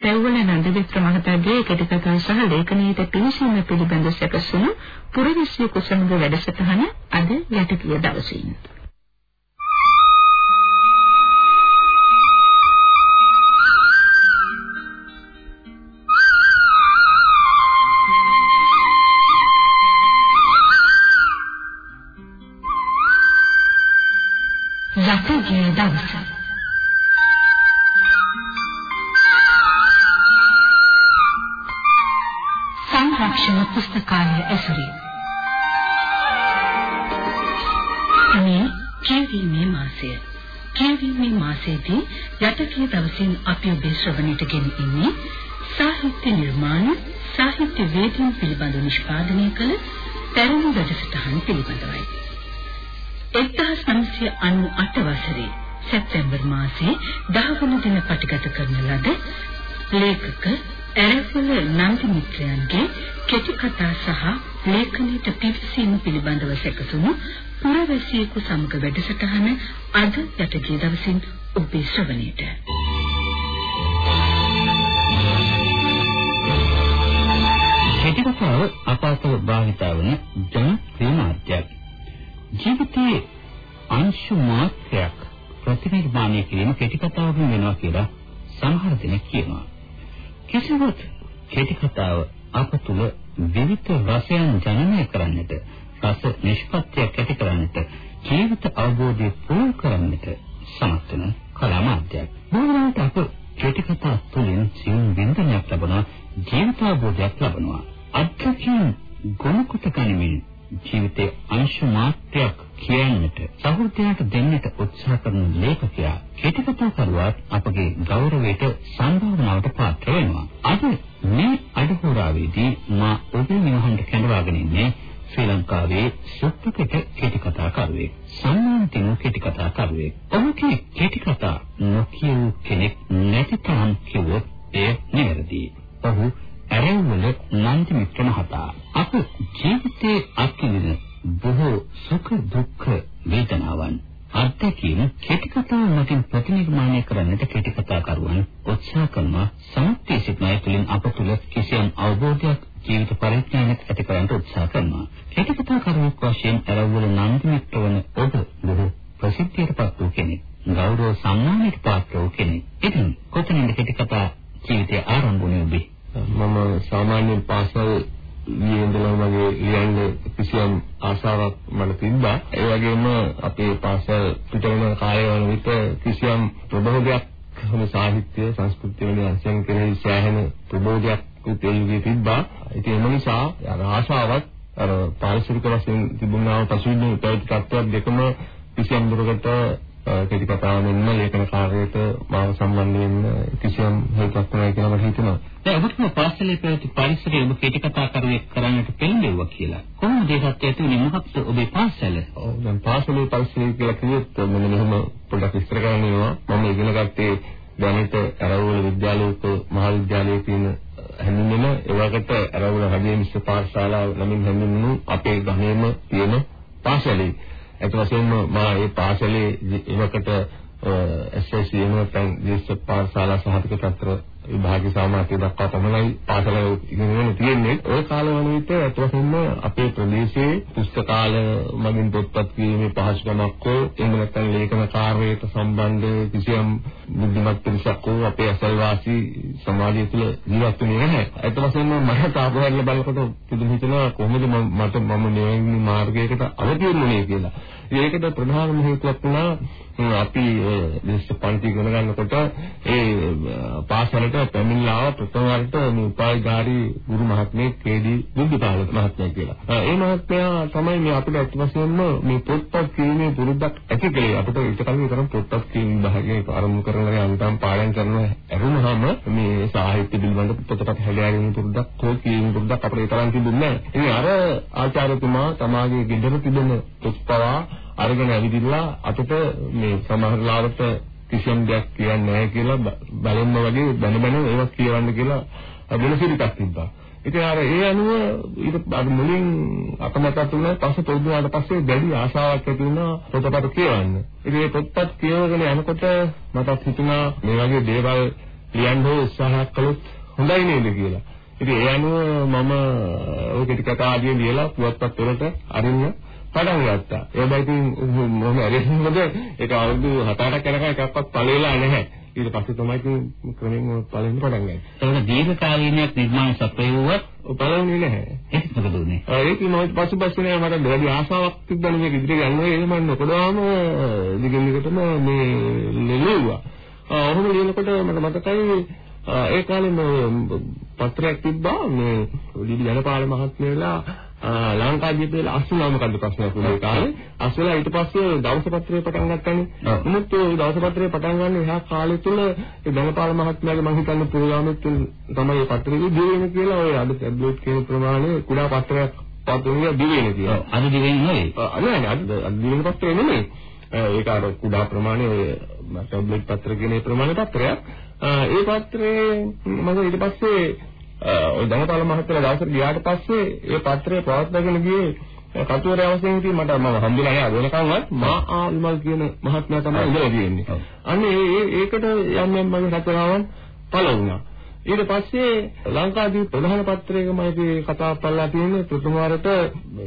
තෙව්වල නන්දවික්‍ර මහතාගේ කෙටිකතා සහ ලේඛනීයට පිළිසීම පිළිබඳ සැකසුණු පුරවිශ්‍ය කුසමග වැඩසටහන අද යටකිය දවසින්. යටකී දවසින් අපි ඔබේ ශ්‍රවණයට ගෙන ඉන්නේ සාහිත්‍ය නිර්මාණ සාහිත්‍ය වේදිකා පිළිබඳ නිෂ්පාදනය කළ පැරණි වැඩසටහන් පිළිබඳවයි 1998 වසරේ සැප්තැම්බර් මාසයේ 10 වන දින පටිගත කරන ලද ලේඛක ඇරපොළ නන්දි මිත්‍රයන්ගේ කෙටි කතා සහ ලේඛනයට පිවිසීම පිළිබඳව සැකසුණු පුරවැසියෙකු සමග වැඩසටහන අද යටගේ දවසින් ඔබේ ශ්‍රවණයට. කෙටි කතාව අපාතව භාවිතා වන ජනප්‍රිය මාධ්‍යයක්. ජීවිතයේ අංශු මාත්‍රයක් ප්‍රතිනිර්මාණය කිරීම කෙටි කතාවකින් වෙනවා කියලා සමහර දෙනෙක් කියනවා. කිසිවක් කෙටි කතාව අප තුල විවිධ රසයන් ජනනය කරන්නට රස නිෂ්පත්තියක් ඇති කරන්නට ජීවිත අවබෝධය පුහුණු කරන්නට සමත් වෙන කලා මාධ්‍යයක්. බොහෝවිට අප කෙටි කතා තුළින් සියුම් වින්දනයක් ලබනවා ජීවිත අවබෝධයක් ලබනවා. අත්‍යකින් ගුණකොට ගනිමින් ජීවිතයේ අංශ මාත්‍රයක් කියන්නට සහෘදයාට දෙන්නට උත්සාහ කරන ලේඛකයා කෙටිකතා කරුවාත් අපගේ ගෞරවයට සම්භාවනාවට පාත්‍ර වෙනවා. අද මේ අඩහෝරාවේදී මා ඔබේ නිවහනට කැඳවාගෙන ඉන්නේ ශ්‍රී ලංකාවේ සුප්‍රකට කෙටිකතා කරුවෙක්. සම්මාන දිනු කෙටිකතා කරුවෙක්. ඔහුගේ කෙටිකතා නොකියූ කෙනෙක් නැති තරම් කිව්වොත් එය නිවැරදි. ඔහු ඇරෙව්වල නන්දි මිත්‍ර මහතා අප ජීවිතයේ අත්විඳින බොහෝ සුඛ දුක්ඛ වේදනාවන් අත්දැකීම් කෙටි කතා මතින් ප්‍රතිනිර්මාණය කරන්නට කෙටි කතා කරුවන් උත්සාහ කරන සමත්ය සිටනයි තුළින් අප තුළ කිසියම් අවබෝධයක් ජීවිත පරිඥානයක් ඇති කරගන්න උත්සාහ කරනවා. කෙටි කතා කරුවෙක් වශයෙන් ඇරවුල නන්දි මිත්‍ර වන ඔබ බොහෝ ප්‍රසිද්ධියටපත් වූ කෙනෙක්. ගෞරව සම්මානයට පාත්‍ර වූ කෙනෙක්. ඉතින් කොතනින්ද කෙටි කතා ජීවිතය ආරම්භ වුණේ ඔබේ? මම සාමාන්‍යයෙන් පාසල් ගියේ ඉඳලා මගේ ලියන්න කිසියම් ආසාවක් මට තිබ්බා. ඒ වගේම අපේ පාසල් පිටරන කාලය වන විට කිසියම් ප්‍රබෝධයක් හම සාහිත්‍ය සංස්කෘතිය වෙන අංශයන් කෙරෙහි සෑහෙන ප්‍රබෝධයක් උපයෝගී තිබ්බා. ඉතින් ඒ නිසා අර ආශාවත් අර පාරිසරික වශයෙන් තිබුණා පසුබිම් ප්‍රතිපත්තියක් දෙකම කිසියම් දුරකට කෙටි කතාව මෙන්ම ලේඛන කාර්යයට මාව සම්බන්ධ වෙන්න කිසියම් හේතුවක් නැහැ කියලා මට හිතෙනවා. දැන් ඔබතුමා පාසලේ පැවති පරිසරයේ ඔබ කෙටි කතා කරුවෙක් කරන්නට පෙළඹෙව්වා කියලා. කොහොමද ඒ සත්‍යය ඇතුලේ මොකක්ද ඔබේ පාසල? ඔව් දැන් පාසලේ පරිසරය කියලා කිව්වොත් මෙන්න මෙහෙම පොඩ්ඩක් විස්තර කරන්නවා. මම ඉගෙන ගත්තේ දැනට අරවුල විද්‍යාලයක මහාවිද්‍යාලයේ තියෙන හැඳින්වෙන ඒවකට අරවුල රජයේ මිශ්‍ර පාඨශාලාව නමින් හැඳින්වෙනු අපේ ගමේම තියෙන පාසලේ ඒත් වශයෙන්ම මා ඒ පාසලේ එවකට SSC එනතන් දේශ පාඨශාලා සහතික පත්‍ර විභාගී සාමාත්‍ය දක්වා තමයි පාසල ඉගෙනගෙන තියෙන්නේ. ওই කාල වන විට අතවසින්ම අපේ ප්‍රදේශයේ පුස්තකාල මගින් පොත්පත් කියීමේ පහසුකමක් හෝ එහෙම නැත්නම් ලේඛන කාර්යයට සම්බන්ධ කිසියම් බුද්ධිමත් පිරිසක් හෝ අපේ අසල්වාසී සමාජය තුළ ජීවත් වෙන්නේ නැහැ. අතවසින්ම මට තාපවල බලකොට පුදුම හිතෙනවා කොහොමද මට මම මෙවැනි මාර්ගයකට අවතීර්ණුනේ කියලා. ඒකට ප්‍රධානම හේතුවක් වුණා අපි දේශපාලනික ඉගෙන ගන්නකොට ඒ පාසලට පැමිණලා ප්‍රථම වරට මේ උපාධිධාරී ගුරු මහත්මයෙක් කේඩී බුද්ධපාල මහත්මයා කියලා. ඒ මහත්මයා තමයි මේ අපිට අත් වශයෙන්ම මේ පොත්පත් කියීමේ පුරුද්දක් ඇති කළේ. අපිට ඊට කලින් තරම් පොත්පත් කියීම භාගයේ ආරම්භ කරනවා අන්තම් පාඩම් කරනවා ඇරුණාම මේ සාහිත්‍ය පිළිබඳ පොතපත් හැදෑරීමේ පුරුද්දක් හෝ කියීමේ පුරුද්දක් අපිට ඒ තරම් තිබුණේ නැහැ. ඉතින් අර ආචාර්යතුමා තමාගේ ගෙදර තිබෙන පොත්පවා අරගෙන ඇවිදිලා අපිට මේ සමහර ලාවට කිසියම් දෙයක් කියන්නේ නැහැ කියලා බලන්න වගේ බැන බැන ඒවා කියවන්න කියලා වෙනසිරිතක් තිබ්බා. ඉතින් අර ඒ අනුව ඊට අර මුලින් අකමැත්තක් තුන පස්සේ පොදුනාට පස්සේ දැඩි ආශාවක් ඇති වුණා පොතපත කියවන්න. ඉතින් මේ පොත්පත් කියවගෙන යනකොට මටත් හිතුණා මේ වගේ දේවල් ලියන්න හෝ උත්සාහයක් කළොත් හොඳයි නේද කියලා. ඉතින් ඒ අනුව මම ඔය කෙටි කතා ආදී ලියලා පුවත්පත් වලට අරින්න පටන් ගත්තා. ඒ බයිතින් මම අරින්න මොකද ඒක අවුරුදු 7-8ක් යනකම් එකක්වත් පළේලා නැහැ. ඊට පස්සේ තමයි ඉතින් ක්‍රමෙන් පළවෙනි පටන් ගන්නේ. ඒක දීර්ඝකාලීනයක් නිර්මාණ සපයුවත් පළවෙනි නැහැ. ඒක මොකද උනේ? ඒක මම පසුපස්සේ මට වැඩි ආසාවක් තිබ්බනේ මේක ඉදිරියට යන්න ඒක මම නොකඩාම දිගින් දිගටම මේ ලියුවා. ඔහොම ලියනකොට මට මතකයි ඒ කාලේ පත්‍රයක් තිබ්බා මේ ලිලි ජනපාල මහත්මයාලා ලංකාදීපේ අසුනා මොකද්ද ප්‍රශ්නයක් වුණේ කාලේ? අසුලා ඊට පස්සේ දවස පත්‍රය පටන් ගත්තනේ. මොකද ඒ දවස පත්‍රය පටන් ගන්න එහා කාලේ තුල ඒ ධනපාල මහත්මයාගේ මම හිතන්නේ පුරාමෙත් තමයි ඒ පත්‍රෙ දිවෙන කියලා ඔය අද ටැබ්ලට් කියන ප්‍රමාණය කුඩා පත්‍රයක් පත්‍රය දිවෙන කියලා. අද දිවෙන්නේ නෙවෙයි නෑ නෑ අද දිවෙන පත්‍රය නෙමෙයි. ඒක අර කුඩා ප්‍රමාණය ටැබ්ලට් පත්‍ර කියන ඒ ප්‍රමාණ පත්‍රයක් ඒ පත්‍රේ මම ඊට පස්සේ ඔය ධනපාල මහත්තයා දවසට ගියාට පස්සේ ඒ පත්‍රය පවත්වාගෙන ගියේ කතුවරය වශයෙන් ඉතින් මට මම හම්බුලා නෑ වෙනකන්වත් මා ආ විමල් කියන මහත්මයා තමයි ඉඳලා තියෙන්නේ. අන්න ඒ ඒකට යම් යම් මගේ රචනාවන් පළ වුණා. ඊට පස්සේ ලංකාදීප ප්‍රධාන පත්‍රයක මම කතා කරලා තියෙන්නේ ප්‍රථම වරට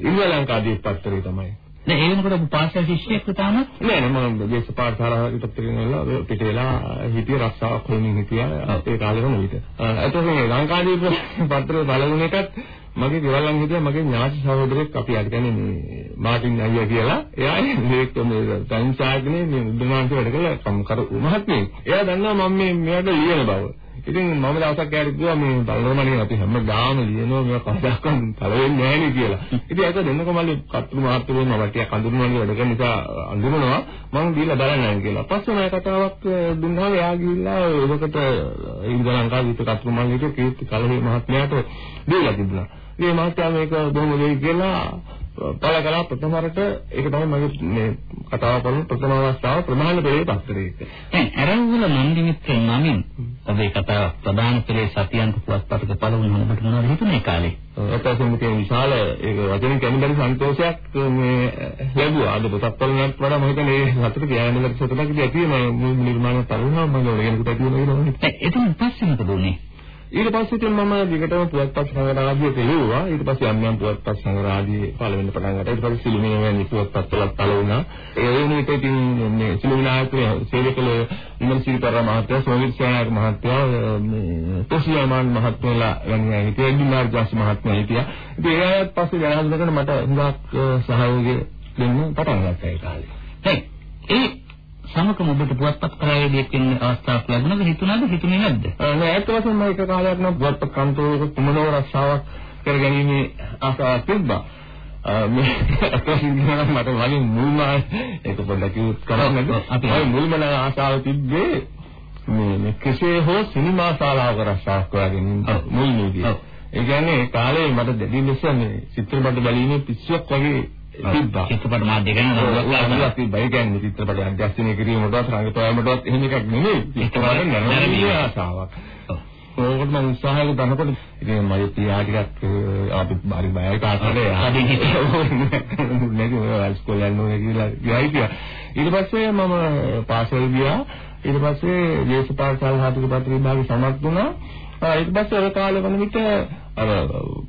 ඉන්දියා ලංකාදීප පත්‍රය තමයි. දැන් ඒ වෙනකොට පාසල් ශිෂ්‍යයෙක් තාමත් නෑ නෑ මම දේශ පාඨශාලාවට පිටතට පිට වෙලා හිටිය රස්සාවක් කරමින් හිටියා ඒ කාලෙම විතර. එතකොට මේ ලංකාදීප පත්‍රය බලන එකත් මගේ ගෙවල් ළඟ හිටියා මගේ ඥාති සහෝදරයෙක් අපි අර කියන්නේ මේ මාටින් අයියා කියලා. එයා මේක මේ සංසාගනේ මේ උද්දමාංශ වැඩ කළ කම්කරු මහත්මයෙක්. එයා දන්නවා මම මේ මෙයාට ලියන බව. ඉතින් මම දවසක් යාට කිව්වා මේ බලනවනේ අපි හැමදාම ලියනවා මේක කවදාකවත් පළවෙන්නේ නැහැ නේ කියලා. ඉතින් ඒක දෙන්නකො මල්ලි කතුරු මහත්තුරු මම ටිකක් අඳුරනවා වැඩ කරන නිසා අඳුරනවා මම දීලා බලන්නම් කියලා. පස්සේ මම කතාවක් දුන්නාම එයා ගිහිල්ලා ඒකට ඉන්දියා ලංකාවේ විතර කතුරු මල්ලිට කීර්ති කලහේ මහත්මයාට දීලා තිබුණා. මේ මහත්මයා මේක බොහොම දෙයි කියලා පළ කළා ප්‍රථමරට ඒක තමයි මගේ මේ කතාව කරන ප්‍රථම අවස්ථාව ප්‍රමාණ පෙළේ පස්තරේක. දැන් අරංගුල නන්දිමිත්‍ර නමින් ඔබේ කතාව ප්‍රධාන පෙළේ සතියන්ත පුවත්පතක පළ වුණා ඔබට මොනවද හිතුනේ කාලේ? ඒකසෙම තියෙන විශාල ඒක වචන කියන්නේ බැරි සන්තෝෂයක් මේ ලැබුවා. අද පොතක් බලනත් වඩා මම හිතන්නේ ඒ සතුට කියන්නේ සතුටක් ඇති මේ නිර්මාණ තරුණව මම ඔයගෙනකට ඇති වෙනවා. එතන පස්සේ මොකද උනේ? ඊට පස්සේ ඉතින් මම දිගටම පුවත්පත් සංග්‍රහාදිය තෙලුවා. ඊට පස්සේ යම් යම් පුවත්පත් සංග්‍රහාදිය පළ වෙන්න පටන් ගත්තා. ඊට පස්සේ සිළුමිණේ වැනි පුවත්පත් වලත් පළ වුණා. ඒ වෙනුවට ඉතින් මේ සිළුමිණායතනයේ සේවය කළ විමර්ශිතර මහත්තයා, සෝවිත් සේනායක මහත්තයා, මේ තොසියාමාන් මහත්මයාලා වැනි අය හිටියා. එඩිමාර් ජාස් මහත්මයා හිටියා. ඉතින් ඒ අයත් පස්සේ දැනගන්නකොට මට හුඟක් සහයෝගය දෙන්න පටන් ගත්තා ඒ කාලේ. හරි. සමකම ඔබට පුවත්පත් කරායේදී කියන අවස්ථාවක් ලැබුණාද හිතුණාද හිතුනේ නැද්ද? නෑ ඒත් වශයෙන්ම එක කාලයක් නම් පුවත්පත් කන්තෝරයක කුමනෝ රස්සාවක් කරගැනීමේ ආසාවක් තිබ්බා. මේ අතකින් මට වලින් මුල්ම ඒක පොඩ්ඩක් කිව්වොත් කරන්නද? අපි මුල්ම ආසාව තිබ්බේ මේ කෙසේ හෝ සිනමා ශාලාවක රස්සාවක් කරගෙන මුල්මේදී. ඒ කියන්නේ කාලේ මට දෙවි ලෙස මේ චිත්‍රපට බැලීමේ පිස්සුවක් වගේ තිබ්බා. චිත්‍රපට මාධ්‍ය ගැන නෝලක් තිබ්බා. ඒ කියන්නේ චිත්‍රපට අධ්‍යක්ෂණය කිරීමටවත් රංගපෑමටවත් එහෙම එකක් නෙමෙයි. චිත්‍රපට නැරඹීමේ ආසාවක්. ඕකට මම උත්සාහයක දනකොට ඉතින් මගේ පියා ටිකක් අපි බරි බයයි තාත්තට හදින් හිටියා. නේද ස්කෝල් ඕනේ කියලා ගියයි කියලා. ඊට පස්සේ මම පාසල් ගියා. ඊට පස්සේ දේශපාලන සාහිත්‍ය පත්‍ර විභාගේ සමත් වුණා. ඊට පස්සේ ඔය කාලේ වන විට අර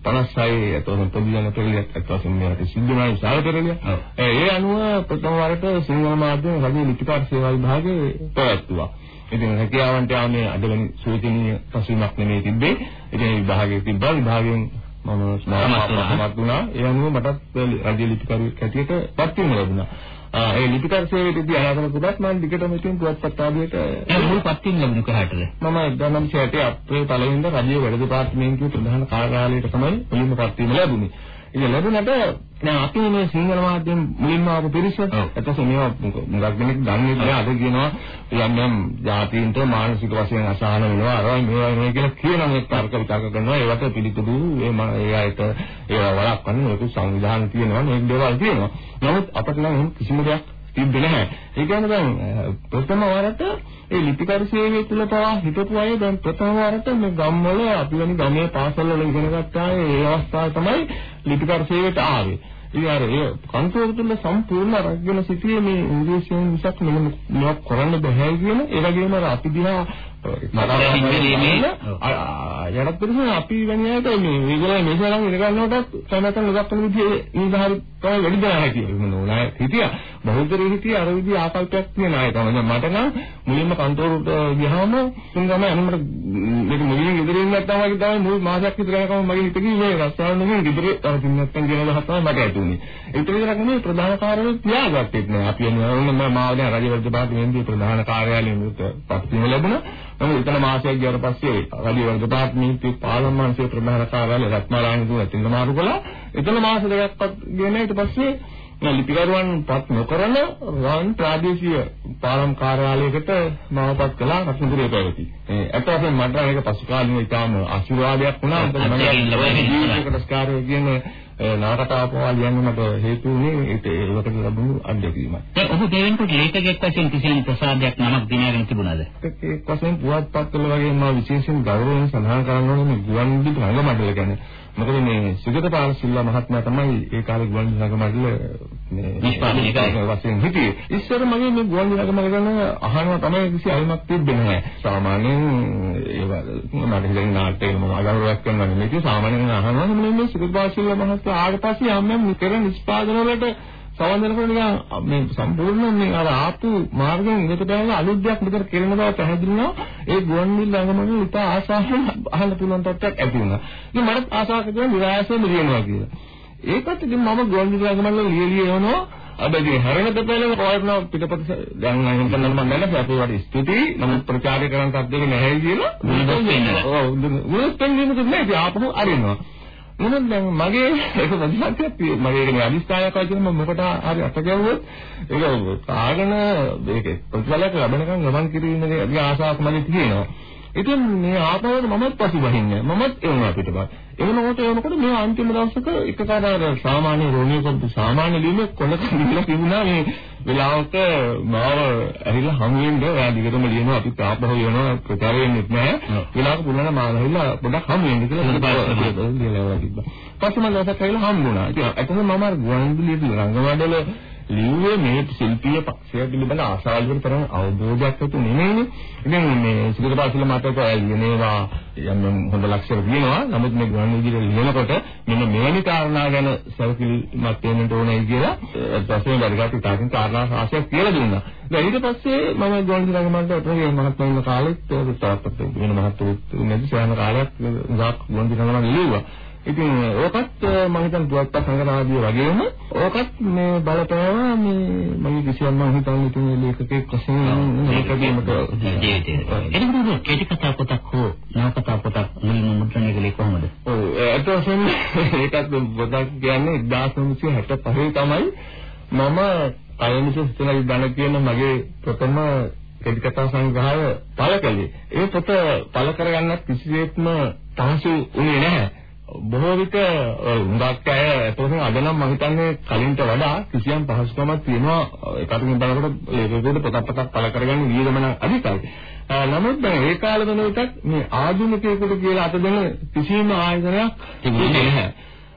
56 එතකොට පොදියන පෙරලියක් අත්වසින් මේකට සිද්ධ වුණා විශාල පෙරලිය. ඒ අනුව ප්‍රථම වරට සිංහල මාධ්‍යම රජයේ ලිපිකාර සේවා විභාගයේ පැවැත්වුවා. ඉතින් හැකියාවන්ට යාමේ අදවැනි සූචනීය පසුබිමක් නෙමෙයි තිබ්බේ. ඉතින් විභාගයේ තිබ්බා විභාගයෙන් මම සමත් වුණා. ඒ අනුව මටත් රජයේ ලිපිකරුවෙක් හැටියට පත් වෙන්න ලැබුණා. ඒ ලිපිකර සේවයේදී ආරාධනා කළත් මම දිගටම ඉතින් පුවත්පත් ආදියට මුල් පත්තින් ලැබුණ කොහටද මම 1960 අප්‍රේල් 1 වෙනිදා රජයේ වැඩ දෙපාර්තමේන්තුවේ ප්‍රධාන කාර්යාලයට තමයි මුලින්ම පත් වීම ලැබුණේ. ඉතින් ලැබුණට දැන් අපි මේ සිංහල මාධ්‍යයෙන් මුලින්ම ආපු පිරිස. එතකොට මේවා මුගක් දෙනෙක් දන්නේ නැහැ. අද කියනවා යම් යම් ජාතීන්ට මානසික වශයෙන් අසහන වෙනවා. අර මේවා මේ කියලා කියනවා. මේ තර්ක විතර්ක කරනවා. ඒවට පිළිතුරු ඒ ඒ අයට ඒවා වළක්වන්න මේක සංවිධාන තියෙනවා. මේ දේවල් තියෙනවා. නමුත් අපිට නම් කිසිම දෙයක් තිබ්බේ නැහැ. ඒ කියන්නේ දැන් ප්‍රථම වරට ඒ ලිපිකරු සේවය තුල පවා හිටපු අය දැන් ප්‍රථම වරට මේ ගම්වල අපි වෙන ගමේ පාසල් වල ඉගෙන ගත්තා ඒ අවස්ථාව තමයි ලිපිකරු සේවයට ආවේ. ඉතින් ඒ කන්තෝර තුල සම්පූර්ණ රැගෙන සිටියේ මේ ඉංග්‍රීසියෙන් මිසක් මෙන්න මේක කරන්න බෑ කියන ඒ වගේම අපි දිහා යටත් පිළිසන අපි වැනි අයට මේ මේගොල්ලෝ ළඟ ඉඳ ගන්නකොටත් සමහරවිට නොදක්වන විදිහේ නිදාහරි තමයි වැඩි දෙනා හිටියේ මොනවා හිටියා බහුතරේ හිටියේ අර විදිහ ආකල්පයක් තියෙන අය තමයි. මට නම් මුලින්ම කන්තෝරුට ගියාම තුන් ගම අනුමත මේක මුලින් ඉදිරියෙන් නැත්තම් වගේ තමයි මුල් මාසයක් විතර යනකම් මගේ හිත ගියේ මේ රස්සාවල් නෙමෙයි ඉදිරියේ තව තින් නැත්තම් කියන දහස් තමයි මට ඇතුනේ ඒක විතරක් නෙමෙයි ප්‍රධාන කාර්යාලය තියාගත්තෙත් නෑ අපි යනවා මම මාව දැන් රජ වර්ධ දෙපාර්තමේන්තුවේ ප්‍රධාන කාර්යාලයෙන් පත්වීම ලැබුණා. මම එතන මාසයක් ගියාට පස්සේ රජ වර්ධ දෙපාර්තමේන්තුවේ පාලම් අංශයේ ප්‍රධාන කාර්යාලය රත්නාරායන දුව එතන මාරු කළා. එතන මාස දෙකක්වත් ගියේ නෑ ඊට පස්සේ ලිපිකරුවන් පත් නොකරන රන් ප්‍රාදේශීය පාලම් කාර්යාලයකට මාවපත් කළා රත්නපුරේ පැවති. ඒ අත වශයෙන් මට මේක පසු කාලින ඉතාම ආශිර්වාදයක් වුණා. මම ඒකට ස්කාරය කියන නාටකතාව පවා ලියන්න මට හේතු වුණේ ඒකට ලැබුණු අත්දැකීමයි. ඒ ඔබ දෙවෙනිකට ලේඛකයෙක් වශයෙන් කිසියම් ප්‍රසාදයක් නමක් දිනාගෙන තිබුණාද? ඒක වශයෙන් පුවත්පත්වල වගේ මා විශේෂයෙන් ගෞරවයෙන් සඳහන් කරන්න ඕනේ මේ ගුවන් විදුලි රංග මණ්ඩල ගැන. මොකද මේ සුගත පාලසිල්ලා මහත්මයා තමයි ඒ කාලේ ගුවන් විදුලි රංග මණ්ඩල මේ නිෂ්පාදනය කරන වශයෙන් හිටියේ. ඉස්සර මගේ මේ ගුවන් විදුලි රංග මණ්ඩල ගැන අහනවා තමයි කිසි අයමක් තිබෙන්නේ නැහැ. සාමාන්‍යයෙන් ඒවා මට හිතෙන නාට්‍යවල මම අගෞරවයක් කරනවා නෙමෙයි. සාමාන්‍යයෙන් අහනවා මේ සුගත පාලසිල්ලා මහත්මයා ආවට පස්සේ යම් යම් කර නිෂ්පාදන වලට සවන් දෙනකොට නිකන් මේ සම්පූර්ණ මේ අර ආපු මාර්ගයෙන් ඉඳට බෑන අලුත් දෙයක් මෙතන කෙරෙන බව පැහැදිලි වෙනවා ඒ ගුවන්විදුලි ළඟමනේ ඉතා ආසාවෙන් අහන්න පුළුවන් තත්ත්වයක් ඇති වුණා. ඉතින් මට ආසාවක් තිබුණා විලාසයෙන් ලියනවා කියලා. ඒකත් ඉතින් මම ගුවන්විදුලි ළඟමනේ ලියලිය යනවා. අද ඉතින් හැරෙන දෙපැලම කොහොමද පිටපත දැන් නම් හිතන්න මම නැහැ අපේ වට ස්තුතියි නමුත් ප්‍රචාරය කරන සද්දෙක නැහැ කියලා. ඔව් මුලස් පෙන්වීමකුත් නැහැ. ඉතින් ආපහු අරිනවා. මොනද දැන් මගේ ඒක ප්‍රතිපත්තියක් තියෙන්නේ මගේ කියන්නේ අදිස්ථානයක් වගේ මම මොකට හරි අත ගැවුවොත් ඒක කාගෙන මේක ප්‍රතිඵලයක් ලැබෙනකන් ගමන් කිරීමේ ආසාවක් මගේ තියෙනවා. ඉතින් මේ ආපහුට මමත් පසුබහින්නේ මමත් එනවා පිටපත් එනකොට එනකොට මේ අන්තිම දවසක එකපාර සාමාන්‍ය රෝණියකට සාමාන්‍ය ලියුමේ කොනක නිල තිබුණා මේ වෙලාවක මාව ඇහිලා හමු වෙන්න. ඔයා දිගටම ලියනවා. අපි ආපහු යනවා. ප්‍රචාර වෙන්නේ නැහැ. වෙලාවක පුළුවන් මාව ඇහිලා පොඩක් හමු වෙන්න කියලා මම දවසක් ඇවිල්ලා හම්බුණා ඉතින් එතන මම රංගවැඩියේ රංගවැඩල ලිව්වේ මේ ශිල්පීය පක්ෂය පිළිබඳ ආශාවලට තරම් අවබෝධයක් ඇති නෙමෙයිනේ. ඉතින් මේ සිගතපාසිල මතක ලියනේවා යම් හොඳ ලක්ෂණ තියෙනවා. නමුත් මේ ගුවන් විදුලිය ලියනකොට මෙන්න මෙවැනි කාරණා ගැන සැලකිලිමත් වෙන්න ඕනේ කියලා ප්‍රශ්නේ වැඩගත් ඉතාලින් කාරණා රාශියක් කියලා දුන්නා. දැන් ඊට පස්සේ මම ගුවන් විදුලිය ගමන්ට ඔතේ මහත්මයා කාලෙත් තවත් වෙන මහත්තුත් නැති සෑම කාලයක් ගුවන් විදුලිය ගමන ලියුවා. ඉතින් ඕකත් මම හිතන දුවත් සංග්‍රහාදිය වගේම ඕකත් මේ බලපෑවා මේ මගේ කිසියම් මම හිතන්නේ ඉතින් ලේඛකෙක් වශයෙන් මේකදීමට ජීවිතේ. එතකොට කෙටි කතා පොතක් හෝ නවකතා පොතක් මුලින්ම මුද්‍රණය කළේ කොහොමද? ඔව් ඒත් වශයෙන් ඒකත් පොතක් කියන්නේ 1965 තමයි මම අයනිස සිතනයි ධන කියන මගේ ප්‍රථම කෙටි කතා සංග්‍රහය පළ කළේ. ඒ පොත පළ කරගන්නත් කිසිසේත්ම පහසු වුණේ නැහැ. බොහෝ විට හුඟක් අය එතකොට අද නම් මම හිතන්නේ කලින්ට වඩා කිසියම් පහසුකමක් තියෙනවා ඒකටින් බලනකොට ලේඛකයෙකුට පොතක් පතක් පළ කරගන්න වියදමන අධිකයි. නමුත් දැන් ඒ කාලේ වෙනකොටත් මේ ආධුනිකයෙකුට කියලා අත දෙන කිසිම ආයතනයක් තිබුණේ නැහැ.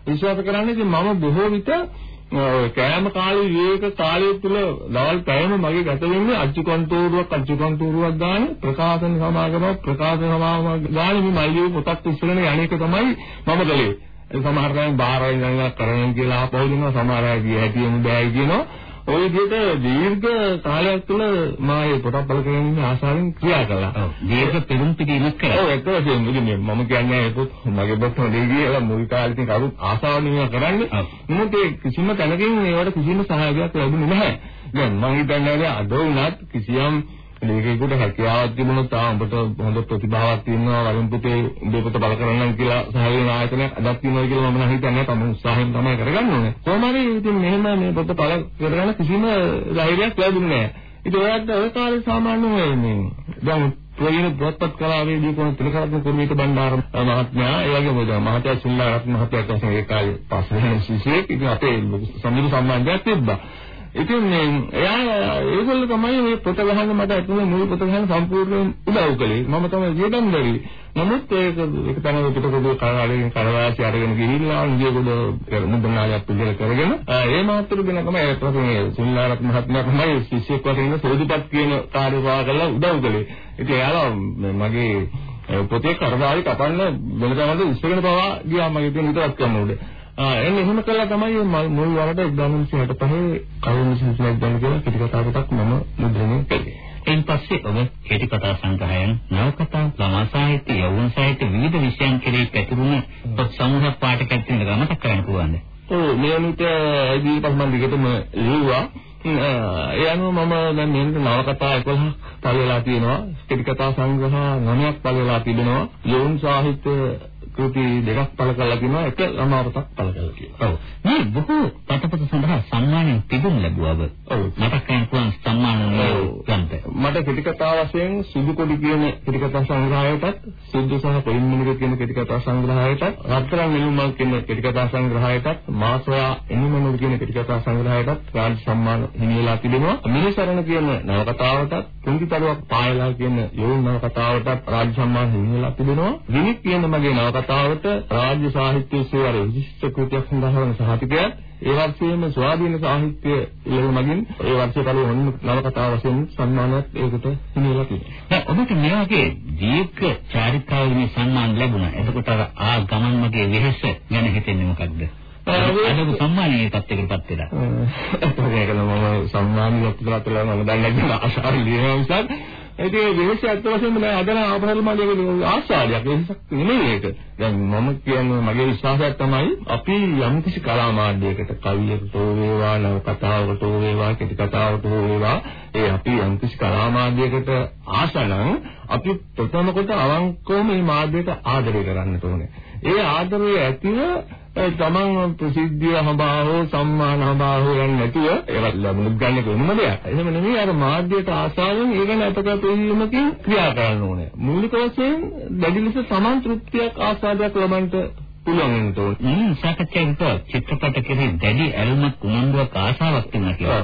විශ්වාස කරන්නේ ඉතින් මම බොහෝ විට කෑම කාලේ විවේක කාලය තුල දවල් පැයම මගේ ගත වෙන්නේ අච්චු කන්තෝරුවක් අච්චු කන්තෝරුවක් ගන්න ප්‍රකාශන සමාගමක් ප්‍රකාශන සමාගමක් ගන්න මේ මල්ලිය පොතක් ඉස්සරගෙන යන්නේක තමයි මම කළේ. සමහර වෙලාවෙන් බාහිර ඉඳලා කරගෙන කියලා ආපහු දෙනවා සමහර අය ගිය හැටිම බෑ කියනවා. ওই විදිහට දීර්ඝ කාලයක් තුළ මා මේ පොතක් බල කරගෙන ඉන්න ආසාවෙන් ක්‍රියා කළා. ඔව්. දීර්ඝ පෙරම් පිටීමක් කළා. ඔව් ඒක තමයි මම කියන්නේ ඒක මගේ පොත් හොඳේ කියලා මුල් කාලේ ඉතින් කවුරුත් ආසාවෙන් ඉන්න කරන්නේ. මොකද කිසිම තැනකින් ඒවට කිසිම සහායයක් ලැබුණේ නැහැ. දැන් මම හිතන්නේ අද වුණත් කිසියම් ලේඛකයෙකුට හැකියාවක් තිබුණොත් තා උඹට හොඳ ප්‍රතිභාවක් තියෙනවා වලින් පුතේ උඹේ පොත බල කරන්නම් කියලා සහාය ආයතනයක් අදක් තියෙනවා කියලා මම හිතන්නේ තම උත්සාහයෙන් තමයි කරගන්න ඕනේ. කොහොම හරි ඉතින් මෙහෙම මේ පොත බල කරගන්න කිසිම ධෛර්යයක් ලැබුණේ නැහැ. ඉතින් ඔයත් ඔය කාලේ සාමාන්‍යයෙන් මේ දැන් ප්‍රවීණ පොත්පත් කලාවේදී කොහොමද තිලකරත්න කුරුමිට බණ්ඩාර මහත්මයා ඒ වගේම ඔය මහත්තයා සිල්ලාරත්න මහත්තයා තමයි ඒ කාලේ පස්සේ සිසියෙක් ඉතින් අපේ සම්මිල සම්බන්ධයක් තිබ්බා. ඉතින් මේ එයා ඒගොල්ලෝ තමයි මේ පොත ගහන්න මට ඇතුලේ මුල් පොත ගහන්න සම්පූර්ණයෙන් උදව් කළේ. මම තමයි වියදම් දැරි. නමුත් ඒක ඒක තමයි පිට පොදු කාර්යාලයෙන් කරවාසි අරගෙන ගිහිල්ලා නියකොඩ මුදනාලයක් පිළිදෙල කරගෙන ඒ මාත්‍රු දෙන තමයි ඒ ප්‍රථම සිල්ලාරත් මහත්මයා තමයි ශිෂ්‍යෙක් වශයෙන් සෝදිපත් කියන කාර්යභාර කරලා උදව් කළේ. ඉතින් එයාලා මගේ පොතේ කරදාරි කපන්න වෙනදාමද ඉස්සරගෙන පවා ගියා මගේ තියෙන විතරක් කරන්න උඩ. එන්න එහෙම කළා තමයි මුල් වරට 1965 කවුරුන් සිසිලක් ගන්න කියලා පිටි කතා පොතක් මම මුද්‍රණය කළේ. එයින් පස්සේ ඔබ කෙටි කතා සංග්‍රහයන්, නවකතා, ළමා සාහිත්‍ය, යෞවන සාහිත්‍ය විවිධ විෂයන් කෙරෙහි පැතිරුණු පොත් සමූහයක් පාඨකයන් දෙන්න ගමතක් කරන්න පුළුවන්ද? ඔව් නියමිත ඉදිරිපත් මම දිගටම ලිව්වා. ඒ අනුව මම දැන් මෙන්න නවකතා 11ක් පළවෙලා තියෙනවා. කෙටි කතා සංග්‍රහ 9ක් පළවෙලා තිබෙනවා. යෝන් සාහිත්‍ය කෘති දෙකක් පළ කරලා තියෙනවා එක ළමාවතක් පළ කරලා තියෙනවා. ඔව්. මේ බොහෝ පතපත සඳහා සම්මානයෙන් තිබුණ ලැබුවව. ඔව්. කරගන්න පුළුවන් සම්මාන ගන්නට. මට කෙටි කතා වශයෙන් සුදු කොඩි කියන කෙටි කතා සංග්‍රහයටත් සුදු සහ පොයින් මිනිර කියන කෙටි කතා සංග්‍රහයටත් රත්තරන් නිලුමල් කියන කෙටි කතා සංග්‍රහයටත් මාසයා එනිමනුල් කියන කෙටි කතා සංග්‍රහයටත් රාජ්‍ය සම්මාන හිමිලා තිබෙනවා. මිනිසරණ කියන නවකතාවටත් කුංකිතරුවක් පායලා කියන යෝන් නවකතාවටත් රාජ්‍ය සම්මාන හිමිලා තිබෙනවා. විනිත් කියන මගේ නවකතාව කතාවට රාජ්‍ය සාහිත්‍ය සේවර විශිෂ්ට කෘතියක් සඳහා වන සහතිකයක් ඒ වර්ෂයේම ස්වාධීන සාහිත්‍ය ඉලව මගින් ඒ වර්ෂයේ පළමු නවකතාව වශයෙන් සම්මානයක් ඒකට හිමිලා තිබෙනවා. ඔබට මේ වගේ දීර්ඝ චාරිත්‍රාවලින් සම්මාන ලැබුණා. එතකොට ආ ගමන් මගේ වෙහෙස ගැන හිතෙන්නේ මොකක්ද? අද සම්මානීය තත්යකටපත් වෙලා. ඒක නම් මම සම්මානීය තත්යකට මම දන්නේ නැහැ ආශාර ලියන නිසා ඉතින් විශේෂ ඇත්ත වශයෙන්ම මම හදන ආපහල් මගේ ආශාදයක් වෙනසක් නෙමෙයි ඒක. දැන් මම කියන්නේ මගේ විශ්වාසයක් තමයි අපි යම් කිසි කලා මාධ්‍යයකට කවියකට වේවා නව කතාවකට වේවා කෙටි කතාවකට වේවා ඒ අපි යම් කිසි කලා මාධ්‍යයකට ආශනම් අපි ප්‍රථම කොට අවංකවම මේ මාධ්‍යයට ආදරය කරන්නට ඕනේ. ඒ ආදරය ඇතිව තමන් ප්‍රසිද්ධිය හඹා හෝ සම්මාන හඹා හෝ යන්නේ නැතුව ඒවත් ලැබුණත් ගන්න කොහොමද දෙයක්. එහෙම නෙමෙයි අර මාධ්‍යයට ආසාවෙන් ඒක නැතකට වීමකින් ක්‍රියා කරන්න ඕනේ. මූලික වශයෙන් දැඩි ලෙස සමාන තෘප්තියක් ආසාදයක් ලබන්නට පුළුවන් වෙනට ඕනේ. මම සාකච්ඡාවක චිත්‍රපට කෙරෙහි දැඩි ඇලුමක් උනන්දුවක් ආසාවක් තියෙනවා කියලා.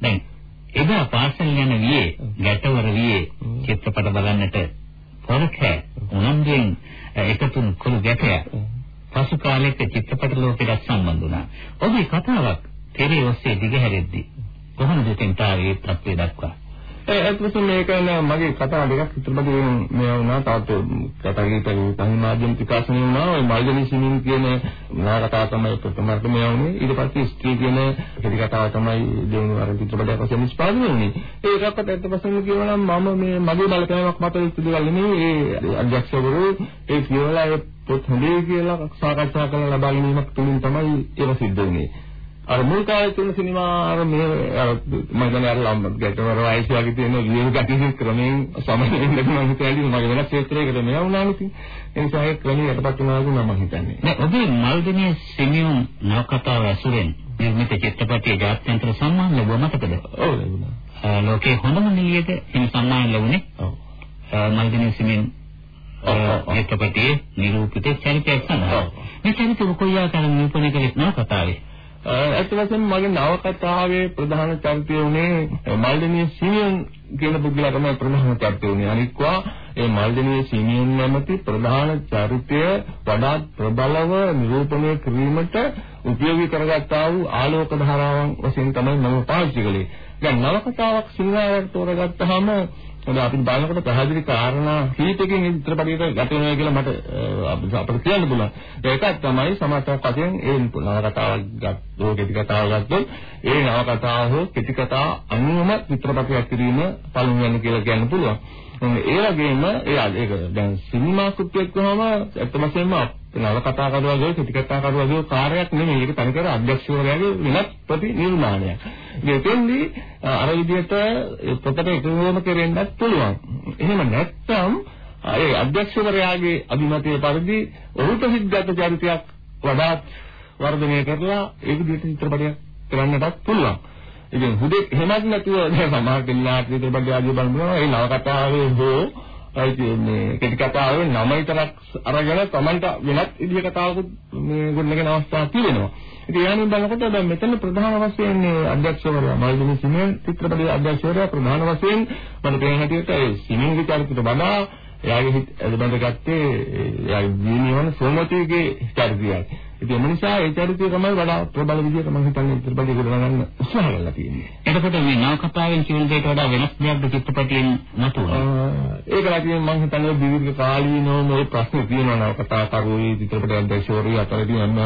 දැන් එදා පාසල් යන වියේ ගැටවර වියේ චිත්‍රපට බලන්නට පොරක උනන්දුවෙන් එකතුන් කුළු ගැටය පසු කාලයක චිත්‍රපට ලෝකයට සම්බන්ධ වුණා. ඔබේ කතාවක් තෙරේ ඔස්සේ දිගහැරෙද්දී කොහොමද දෙතෙන්ට ආවේ තත්ත්වය දක්වා? ඒ අත්වසම මේක මගේ කතා දෙකක් චිත්‍රපටයෙන් මේ වුණා. තාත් කතා ගීතේ පරිමාධ්‍යම විකාශනය වුණා. ඔය මල්ජනී සිමින් කියන නාටකතාව තමයි ප්‍රථමට මේ වුණේ. ඊට පස්සේ ස්ත්‍රී කියන කෙටි කතාව තමයි දෙවුණු අර චිත්‍රපටයක් වශයෙන් නිෂ්පාදනය වුණේ. ඒකත් ඇත්ත වශයෙන්ම කියනවා නම් මම මේ මගේ බලපෑමක් මත ඉතිදෙවල් නෙමෙයි. ඒ අධ්‍යක්ෂකවරු ඒ කියලා ඒ පොත් හොඳේ කියලා සාකච්ඡා කරලා ලබා ගැනීමක් තුලින් තමයි ඒක සිද්ධ වෙන්නේ අර මුල් කාලේ තියෙන සිනමා අර මේ අර මම කියන්නේ අර ලම්බ ගැටවර වයස වගේ තියෙන විවිධ ගැටි ක්‍රමයෙන් සමනයෙන් මම හිතන්නේ මගේ වෙනස් ක්ෂේත්‍රයකට මෙයා වුණානේ ඉතින් ඒ නිසා ඒ ක්‍රමයේ යටපත් වෙනවා කියලා මම හිතන්නේ. නෑ ඔබේ මල්දිනිය සිමියුම් නවකතාව ඇසුරෙන් නිර්මිත චිත්‍රපටයේ ජාත්‍යන්තර සම්මාන ලැබුවා මතකද? ඔව් ලැබුණා. ලෝකේ හොඳම නිලියට හිමි සම්මාන ලැබුණේ? ඔව්. මල්දිනිය සිමියුම් චිත්‍රපටයේ නිරූපිත චරිතයක් සඳහා. මේ චරිතය කොයි ආකාරයෙන් නිරූපණය කළේ නවකතාවේ ඇත්ත වශයෙන්ම මගේ නවකතාවේ ප්‍රධාන චරිතය උනේ මල්දිනිය සිමියන් කියන පුද්ගලයා තමයි ප්‍රධාන චරිතය උනේ. අනික්වා ඒ මල්දිනිය සිමියන් නැමැති ප්‍රධාන චරිතය වඩාත් ප්‍රබලව නිරූපණය කිරීමට උපයෝගී කරගත්තා වූ ආලෝක ධාරාවන් වශයෙන් තමයි මම පාවිච්චි කළේ. දැන් නවකතාවක් සිංහලට තෝරගත්තාම මොකද අපි බලනකොට පැහැදිලි කාරණා කීපකින් මේ චිත්‍රපටයට ගත වෙනවා කියලා මට අපිට කියන්න පුළුවන්. ඒකක් තමයි සමහරක් වශයෙන් ඒ නවකතාවක් ගත්තෝ කෙටි කතාවක් ගත්තොත් ඒ නවකතාව හෝ කෙටි කතාව අනුවම චිත්‍රපටයක් කිරීම පළමුවෙන් කියලා කියන්න පුළුවන්. ඒ වගේම ඒ ඒක දැන් සිනමා කෘතියක් වහම ඇත්ත වශයෙන්ම නවකතා කරුවාගේ කෙටි කතා කරුවාගේ කාර්යයක් නෙමෙයි. ඒක තනිකර අධ්‍යක්ෂකවරයාගේ වෙනත් ප්‍රතිනිර්මාණයක්. ඒකෙන්දී අර විදිහට පොතට එකවම කෙරෙන්නත් පුළුවන්. එහෙම නැත්නම් ඒ අධ්‍යක්ෂකවරයාගේ අභිමතයේ පරිදි ඔහුට සිද්ධාත චරිතයක් වඩාත් වර්ධනය කරලා ඒ විදිහට චිත්‍රපටයක් කරන්නටත් පුළුවන්. ඉතින් හුදෙක් එහෙමත් නැතුව දැන් සමහර දෙන්නාට චිත්‍රපටය ආදී බලනවා ඒ නවකතාවේ හෝ ඒ කියන්නේ කෙටි කතාවේ නම විතරක් අරගෙන Tamanට වෙනත් විදිහ කතාවකුත් මේ ගොඩනගෙන අවස්ථා තියෙනවා. ඉතින් යානින් බලනකොට දැන් මෙතන ප්‍රධාන වශයෙන් අධ්‍යක්ෂවරයා මල්දිනි සිමෙන් චිත්‍රපටයේ අධ්‍යක්ෂවරයා ප්‍රධාන වශයෙන් මම පේන හැටියට ඒ සිමින්ගේ චරිතයට වඩා එයාගේ හිත එළබඳ ගත්තේ එයාගේ ජීනියවන සෝමතිගේ චරිතයයි. ඉතින් ඒ නිසා ඒ චරිතය තමයි වඩා ප්‍රබල විදිහට මම හිතන්නේ චිත්‍රපටය ගොඩනගන්න උත්සාහ කරලා තියෙන්නේ. එතකොට මේ නවකතාවෙන් කියන දෙයට වඩා වෙනස් දෙයක්ද චිත්‍රපටයෙන් මතුවන්නේ? ඒක ලකින් මම හිතන්නේ දීර්ඝ කාලීනව මේ ප්‍රශ්න තියෙනවා නවකතා කරුවේ චිත්‍රපට අධ්‍යක්ෂවරු අතරදී මම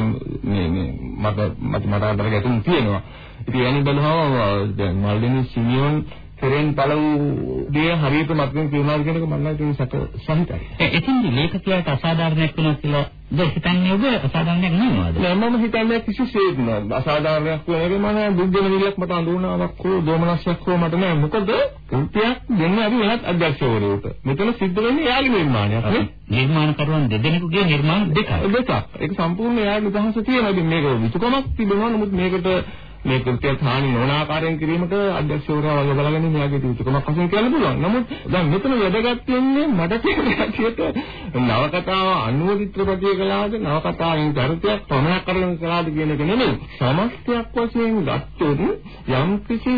මේ මේ මට මට මට අතර ගැටුම් තියෙනවා. ඉතින් එනි බලනවා දැන් මල්ලිනි සිමියොන් කෙරෙන් පළ වූ දේ හරියට මතකෙන් කියනවා කියන එක මම නම් සැක සහිතයි. එතින්දි ලේඛකයාට අසාධාරණයක් වෙනවා කියලා ද හිතන්නේ ඔබ අසාධාරණයක් නෙවෙයිද? නෑ මම හිතන්නේ කිසිසේත් නෑ අසාධාරණයක් වෙන එක මම දුක්ගෙන විලක් මට අඳුනාවක් හෝ දෝමනස්යක් හෝ මට නෑ මොකද කෘත්‍යයක් දෙන්නේ අපි වෙනත් අධ්‍යක්ෂවරයෙකුට. මෙතන සිද්ධ වෙන්නේ එයාගේ නිර්මාණයක් නේ. නිර්මාණකරුවන් දෙදෙනෙකුගේ නිර්මාණ දෙකක්. දෙකක්. ඒක සම්පූර්ණ එයාගේ නිදහස තියෙනවා. මේක විසුකමක් තිබෙනවා. නමුත් මේකට මේ කෘත්‍යයක් හානි නොවන ආකාරයෙන් කිරීමට අධ්‍යක්ෂවරයා වගේ බලගෙන මෙයාගේ යුතුයකමක් වශයෙන් කියන්න පුළුවන්. නමුත් දැන් මෙතන වැදගත් වෙන්නේ මට තියෙන හැටියට නවකතාව අනුව චිත්‍රපටය කළාද නවකතාවෙන් චරිතයක් පමණක් කරගෙන කළාද කියන එක නෙමෙයි. සමස්තයක් වශයෙන් ගත්තොත් යම් කිසි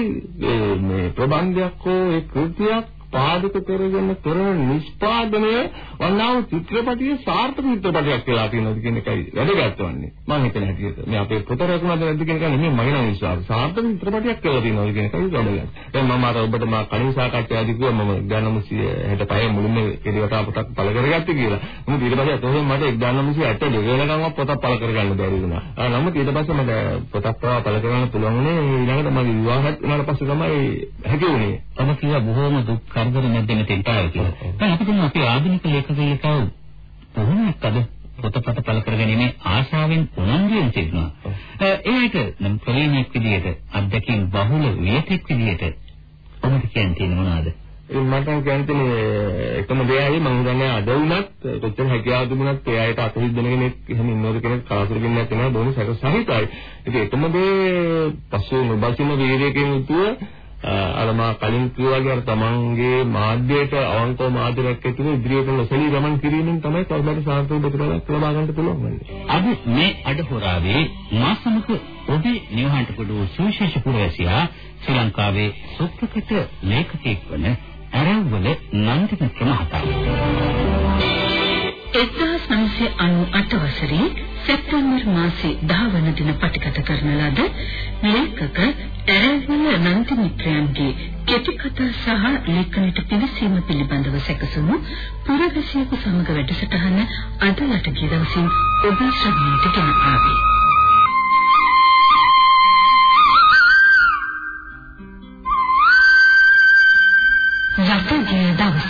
මේ ප්‍රබන්ධයක් හෝ ඒ කෘත්‍යයක් පාදක කරගෙන කරන නිෂ්පාදනය වන්නාව චිත්‍රපටියේ සාර්ථක චිත්‍රපටයක් කියලා තියෙනවා කියන එකයි වැදගත් වන්නේ. මම හිතන හැටියට මේ අපේ පොත රැකුණාද නැද්ද කියන එක නෙමෙයි මගේ නම් විශ්වාසය. සාර්ථක චිත්‍රපටයක් කියලා තියෙනවා කියන එකයි වැදගත්. දැන් මම අර ඔබට මා කලින් සාකච්ඡාදී කිව්වා මම 1965 මුලින්ම කෙලිවටා පොතක් පළ කරගත්තේ කියලා. මොකද ඊට පස්සේ අතෝහෙන් මට 1982 වෙනකන්වත් පොතක් පළ කරගන්න බැරි වුණා. ආ නමුත් ඊට පස්සේ මට පොතක් පවා පළ කරගන්න පුළුවන් වුණේ ඊළඟට මගේ විවාහත් වුණාට පස්සේ තමයි හැකි වුණේ. තම කිව්වා බොහෝම දුක් කරදර මැද්දෙම තෙන්ටාව කියලා. දැන් අපි දන්නවා අපි ආධුනික ලේඛකයෙකව කොහොමද අද පොතපත පළ කරගැනීමේ ආශාවෙන් උනන්දුවෙන් සිටිනවා. ඒකට නම් ප්‍රවීණෙක් විදිහට අධ්‍යක්ෂින් බහුල වියතෙක් විදිහට ඔබට කියන්න තියෙන මොනවද? මට කියන්නේ එකම දෙයයි මම හිතන්නේ අද වුණත් කොච්චර හැකියාව තිබුණත් ඒ අයට අතහිට දෙන කෙනෙක් එහෙම ඉන්නවද කෙනෙක් කලසුරු වෙන්නේ නැත්නම් බොහොම සැක සහිතයි. ඒක එකම දේ පසු නොබසින වීර්යයෙන් යුතුව අර මා කලින් කිව්වා වගේ අර තමන්ගේ මාධ්‍යයට අවංකව මාධ්‍යයක් ඇතුළු ඉදිරියට නොසලී ගමන් කිරීමෙන් තමයි කවදාද සාර්ථක ප්‍රතිඵලයක් ලබා ගන්න පුළුවන් වෙන්නේ. අද මේ අඩහොරාවේ මා සමග ඔබේ නිවහන්ට කොට සුවිශේෂ පුරවැසියා ශ්‍රී ලංකාවේ සුප්‍රකට ලේඛකයෙක් වන අරවල නන්දිමිත්‍ර මහතා. 1998 වසරේ සැප්තැම්බර් මාසේ 10 වන දින පටිගත කරන ලද ලේඛක ඇරවල නන්දි මිත්‍රයන්ගේ කෙටි කතා සහ ලේඛනයට පිවිසීම පිළිබඳව සැකසුණු පුරවැසියෙකු සමග වැඩසටහන අද යටගිය දවසින් ඔබ ශ්‍රවණයට ගෙන ආවේ. යටගිය දවසේ